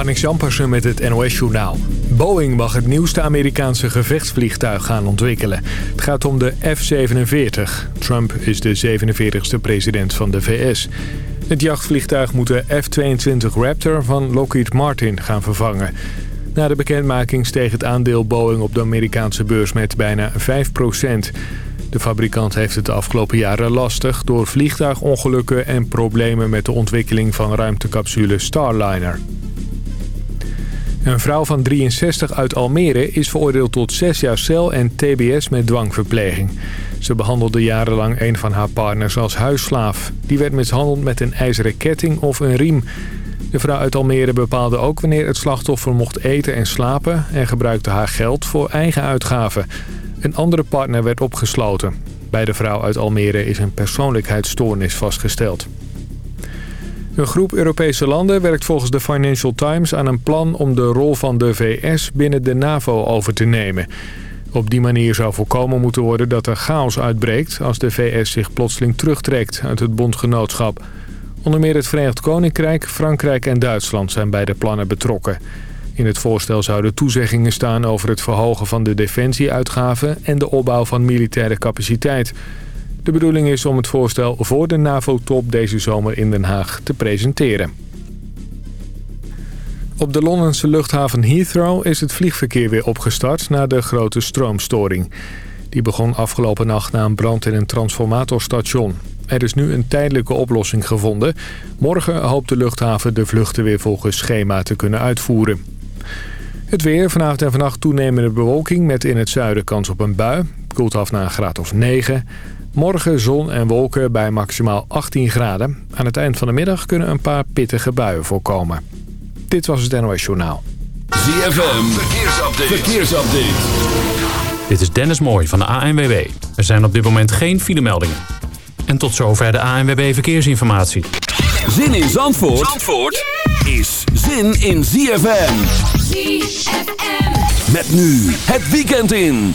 Marnik Jampersen met het NOS-journaal. Boeing mag het nieuwste Amerikaanse gevechtsvliegtuig gaan ontwikkelen. Het gaat om de F-47. Trump is de 47e president van de VS. Het jachtvliegtuig moet de F-22 Raptor van Lockheed Martin gaan vervangen. Na de bekendmaking steeg het aandeel Boeing op de Amerikaanse beurs met bijna 5% De fabrikant heeft het de afgelopen jaren lastig... door vliegtuigongelukken en problemen met de ontwikkeling van ruimtecapsule Starliner. Een vrouw van 63 uit Almere is veroordeeld tot 6 jaar cel en tbs met dwangverpleging. Ze behandelde jarenlang een van haar partners als huisslaaf. Die werd mishandeld met een ijzeren ketting of een riem. De vrouw uit Almere bepaalde ook wanneer het slachtoffer mocht eten en slapen... en gebruikte haar geld voor eigen uitgaven. Een andere partner werd opgesloten. Bij de vrouw uit Almere is een persoonlijkheidsstoornis vastgesteld. Een groep Europese landen werkt volgens de Financial Times aan een plan om de rol van de VS binnen de NAVO over te nemen. Op die manier zou voorkomen moeten worden dat er chaos uitbreekt als de VS zich plotseling terugtrekt uit het bondgenootschap. Onder meer het Verenigd Koninkrijk, Frankrijk en Duitsland zijn bij de plannen betrokken. In het voorstel zouden toezeggingen staan over het verhogen van de defensieuitgaven en de opbouw van militaire capaciteit. De bedoeling is om het voorstel voor de NAVO-top deze zomer in Den Haag te presenteren. Op de Londense luchthaven Heathrow is het vliegverkeer weer opgestart na de grote stroomstoring. Die begon afgelopen nacht na een brand in een transformatorstation. Er is nu een tijdelijke oplossing gevonden. Morgen hoopt de luchthaven de vluchten weer volgens schema te kunnen uitvoeren. Het weer, vanavond en vannacht toenemende bewolking met in het zuiden kans op een bui. Koelt af naar een graad of 9. Morgen zon en wolken bij maximaal 18 graden. Aan het eind van de middag kunnen een paar pittige buien voorkomen. Dit was het NOS Journaal. ZFM, verkeersupdate. verkeersupdate. Dit is Dennis Mooij van de ANWB. Er zijn op dit moment geen filemeldingen. En tot zover de ANWB Verkeersinformatie. Zin in Zandvoort, Zandvoort is zin in ZFM. ZFM. Met nu het weekend in.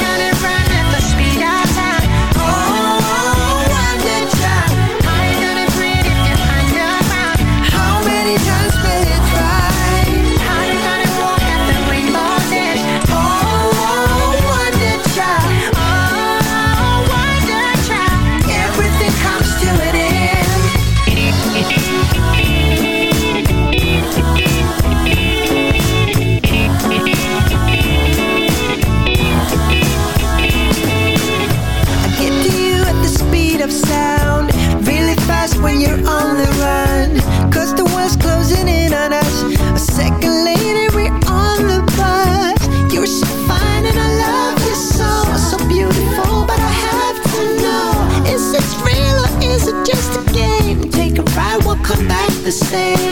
the same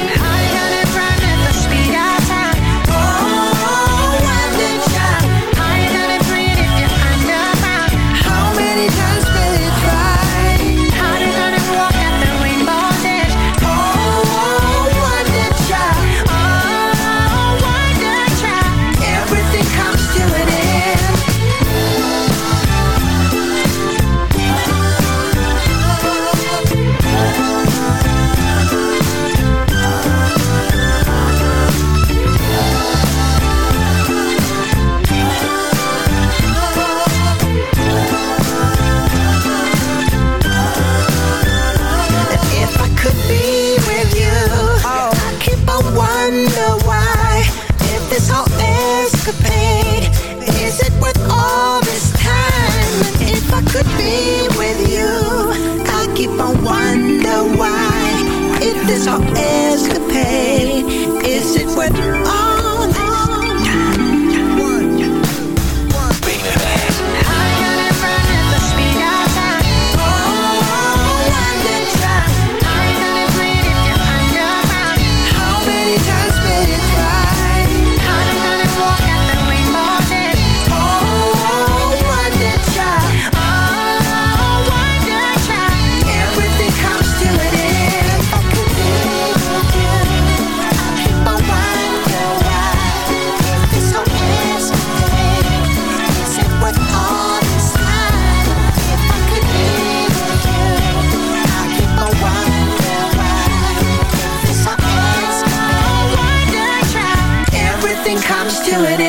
comes to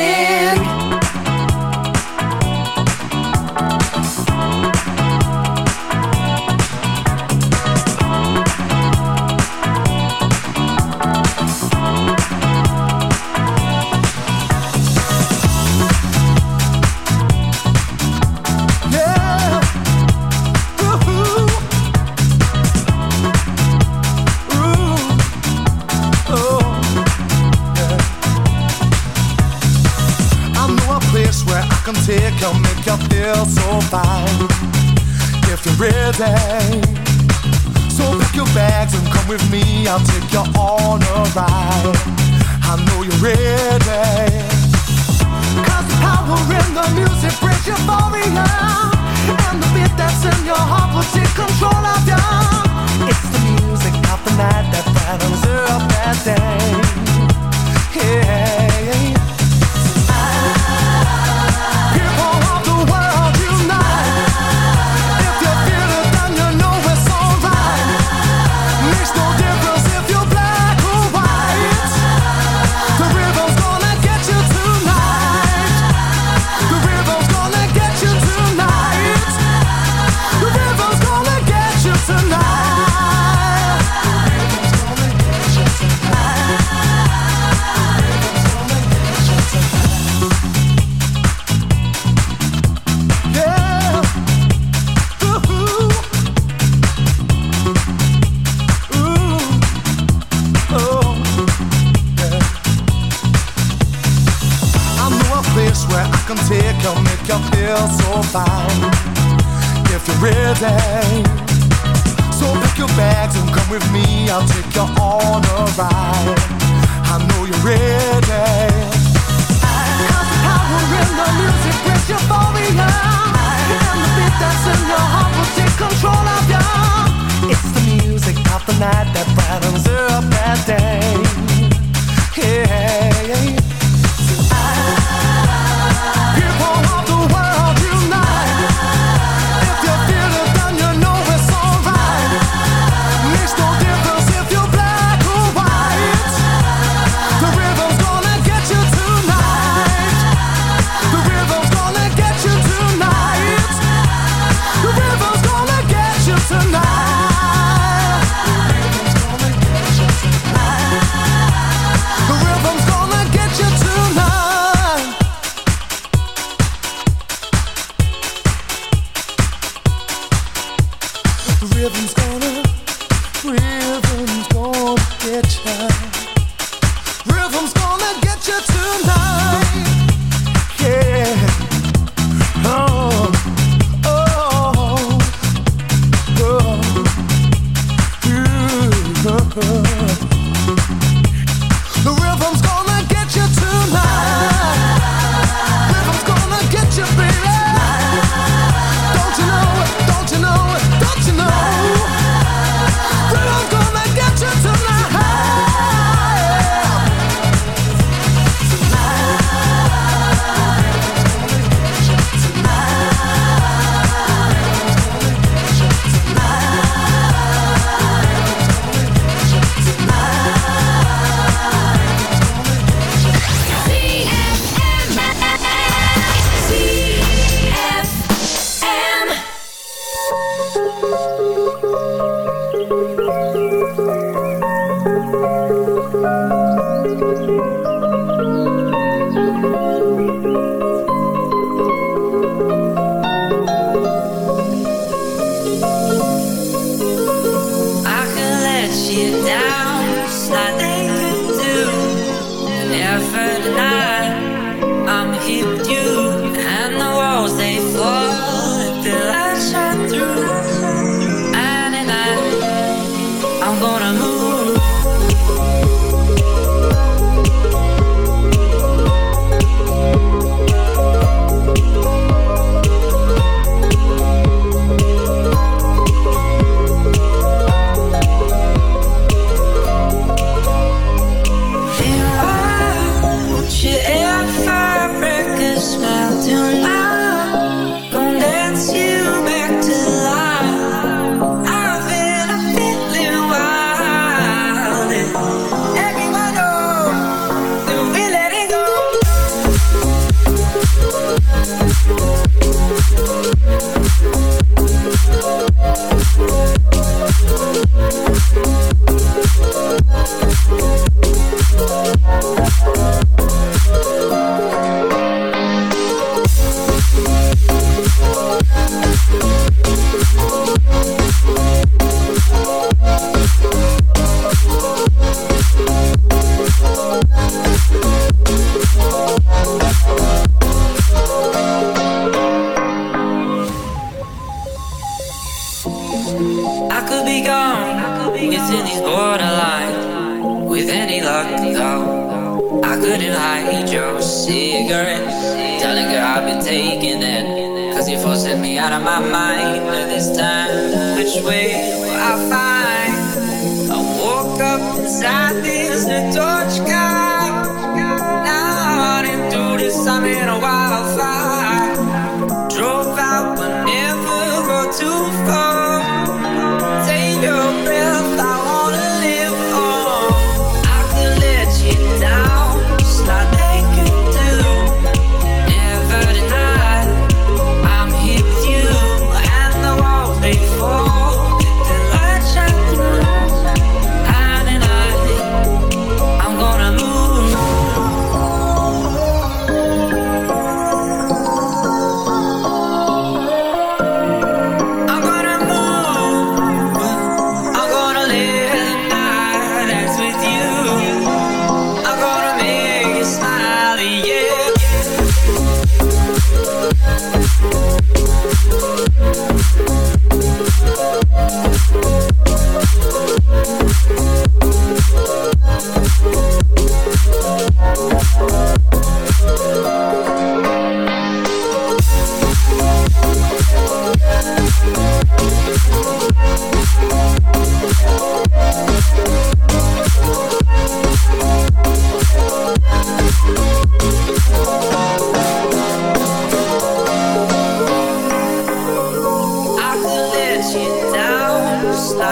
day. So fine if you're ready. So pack your bags and come with me. I'll take you on a ride. I know you're ready. Cause the power in the music brings euphoria. And the beat that's in your heart will take control of you. It's the music of the night that brightens up that day. Yeah.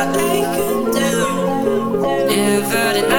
They could do. Never deny,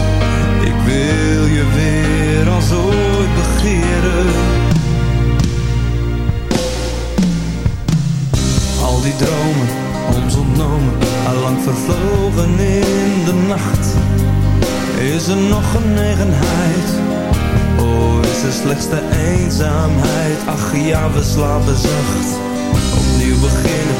Wil je weer als ooit begeren. Al die dromen, ons ontnomen, allang vervlogen in de nacht. Is er nog genegenheid? Oh, is er slechts de eenzaamheid? Ach ja, we slapen zacht. Opnieuw beginnen,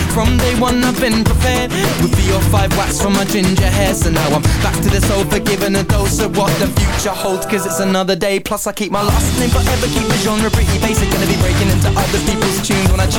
from day one I've been prepared. With the or five wax from my ginger hair. So now I'm back to the sofa giving a dose of what the future holds. Cause it's another day Plus I keep my last name forever. Keep the genre pretty basic. Gonna be breaking into other people's tunes